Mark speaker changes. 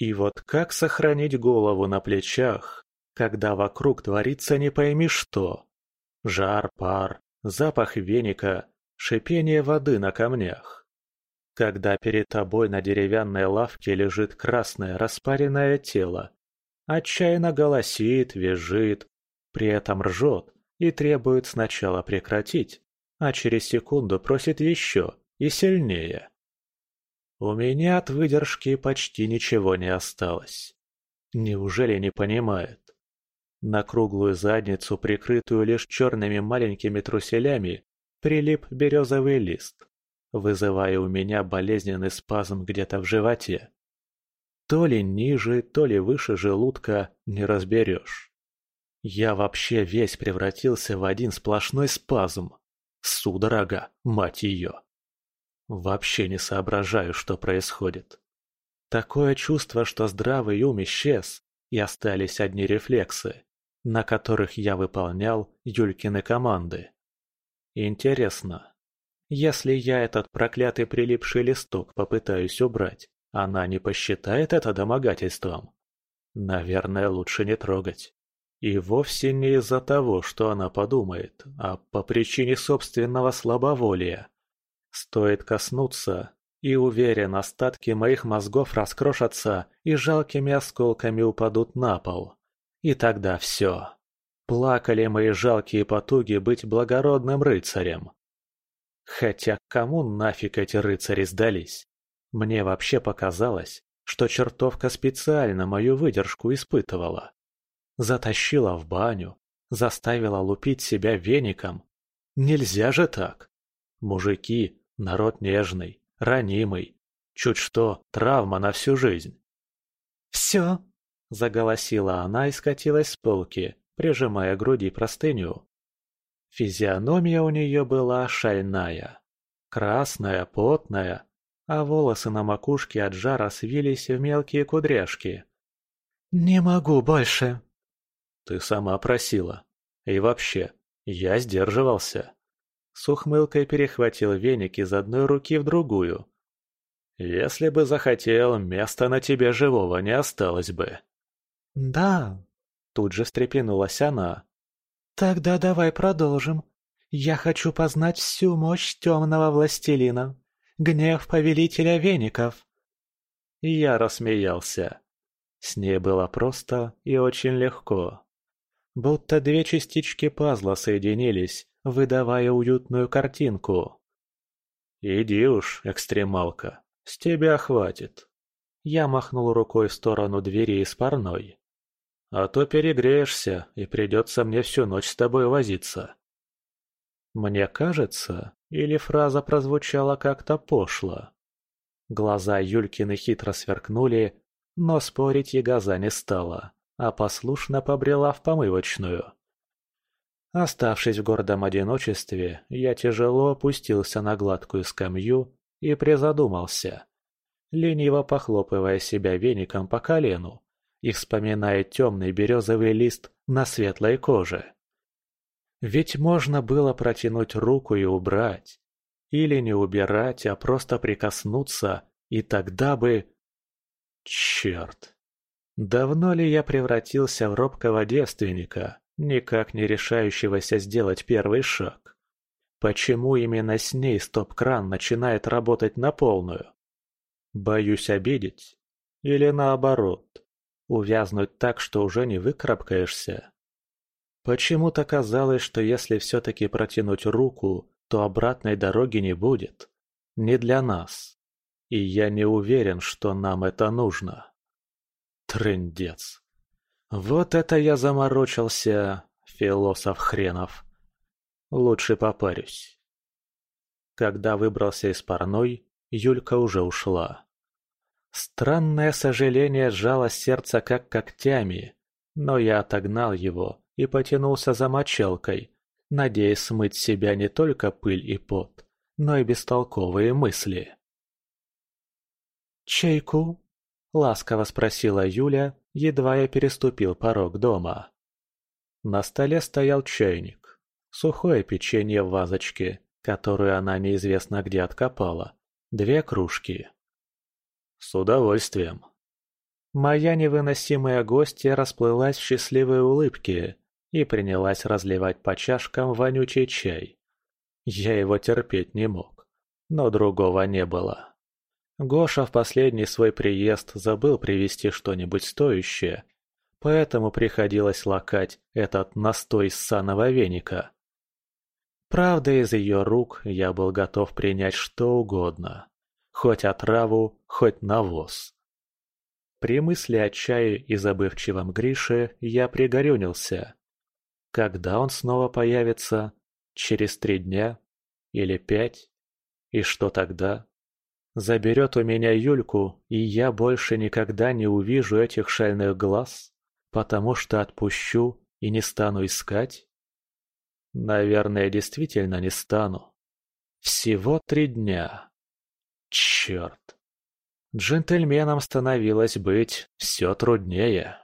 Speaker 1: И вот как сохранить голову на плечах, когда вокруг творится не пойми что? Жар, пар, запах веника, шипение воды на камнях. Когда перед тобой на деревянной лавке лежит красное распаренное тело, отчаянно голосит, визжит, при этом ржет и требует сначала прекратить, а через секунду просит еще и сильнее. У меня от выдержки почти ничего не осталось. Неужели не понимает? На круглую задницу, прикрытую лишь черными маленькими труселями, прилип березовый лист, вызывая у меня болезненный спазм где-то в животе. То ли ниже, то ли выше желудка не разберешь. Я вообще весь превратился в один сплошной спазм. Судорога, мать ее. Вообще не соображаю, что происходит. Такое чувство, что здравый ум исчез, и остались одни рефлексы на которых я выполнял Юлькины команды. Интересно, если я этот проклятый прилипший листок попытаюсь убрать, она не посчитает это домогательством? Наверное, лучше не трогать. И вовсе не из-за того, что она подумает, а по причине собственного слабоволия. Стоит коснуться, и уверен, остатки моих мозгов раскрошатся и жалкими осколками упадут на пол. И тогда все. Плакали мои жалкие потуги быть благородным рыцарем. Хотя кому нафиг эти рыцари сдались? Мне вообще показалось, что чертовка специально мою выдержку испытывала. Затащила в баню, заставила лупить себя веником. Нельзя же так. Мужики – народ нежный, ранимый. Чуть что, травма на всю жизнь. «Все, Заголосила она и скатилась с полки, прижимая к груди простыню. Физиономия у нее была шальная. Красная, потная, а волосы на макушке от жара свились в мелкие кудряшки. «Не могу больше!» «Ты сама просила. И вообще, я сдерживался». С ухмылкой перехватил веник из одной руки в другую. «Если бы захотел, места на тебе живого не осталось бы».
Speaker 2: «Да», — тут же встрепенулась она. «Тогда давай продолжим. Я хочу познать всю мощь темного властелина, гнев повелителя веников».
Speaker 1: Я рассмеялся. С ней было просто и очень легко. Будто две частички пазла соединились, выдавая уютную картинку. «Иди уж, экстремалка, с тебя хватит». Я махнул рукой в сторону двери из парной. А то перегреешься, и придется мне всю ночь с тобой возиться. Мне кажется, или фраза прозвучала как-то пошло. Глаза Юлькины хитро сверкнули, но спорить Ягоза не стала, а послушно побрела в помывочную. Оставшись в гордом одиночестве, я тяжело опустился на гладкую скамью и призадумался, лениво похлопывая себя веником по колену, и вспоминает темный березовый лист на светлой коже. Ведь можно было протянуть руку и убрать. Или не убирать, а просто прикоснуться, и тогда бы... Черт! Давно ли я превратился в робкого девственника, никак не решающегося сделать первый шаг? Почему именно с ней стоп-кран начинает работать на полную? Боюсь обидеть? Или наоборот? Увязнуть так, что уже не выкарабкаешься. Почему-то казалось, что если все-таки протянуть руку, то обратной дороги не будет. Не для нас. И я не уверен, что нам это нужно. Трындец. Вот это я заморочился, философ хренов. Лучше попарюсь. Когда выбрался из парной, Юлька уже ушла. Странное сожаление сжало сердце как когтями, но я отогнал его и потянулся за мочалкой, надеясь смыть себя не только пыль и пот, но и бестолковые мысли. «Чайку?» — ласково спросила Юля, едва я переступил порог дома. На столе стоял чайник, сухое печенье в вазочке, которую она неизвестно где откопала, две кружки. «С удовольствием». Моя невыносимая гостья расплылась в счастливой улыбке и принялась разливать по чашкам вонючий чай. Я его терпеть не мог, но другого не было. Гоша в последний свой приезд забыл привезти что-нибудь стоящее, поэтому приходилось лакать этот настой из веника. Правда, из ее рук я был готов принять что угодно, хоть отраву, хоть навоз. При мысли о чае и забывчивом Грише я пригорюнился. Когда он снова появится? Через три дня? Или пять? И что тогда? Заберет у меня Юльку, и я больше никогда не увижу этих шальных глаз, потому что отпущу и не стану искать? Наверное, действительно не стану. Всего три дня. Черт. Джентльменам становилось быть все труднее.